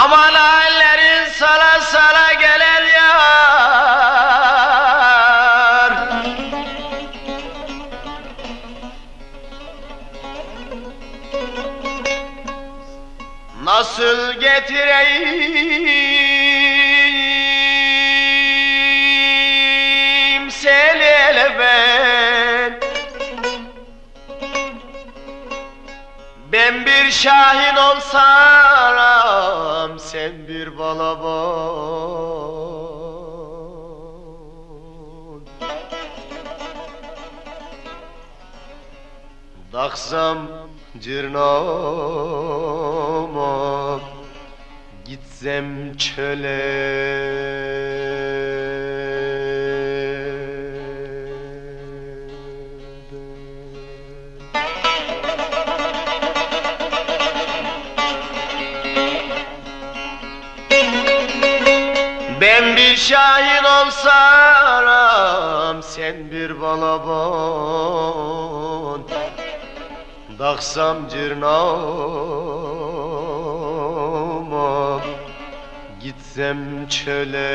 Aman hallerin sala sala gelir yar. Nasıl getireyim? Ben bir şahin olsam sen bir balabon. Daksam Cırnama Gitsem çöle. Ben bir şahin olsam sen bir balabon. Daksam cırnağıma Gitsem çöle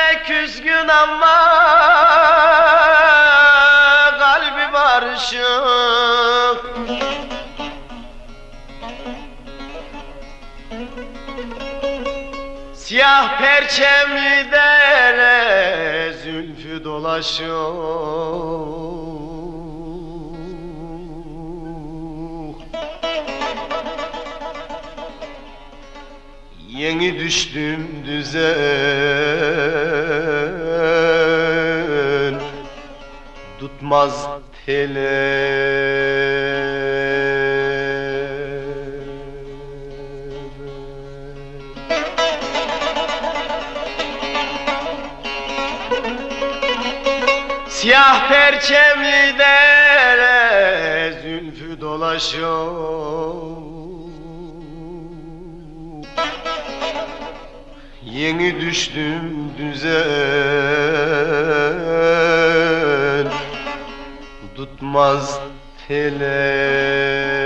Yüze küskün ama kalbi barışık. Siyah perçemli dere zülfü dolaşıyor Yeni düştüm düzen Tutmaz tele Siyah perçemli dere zülfü dolaşıyor Yeni düştüm düzen. Tutmaz tele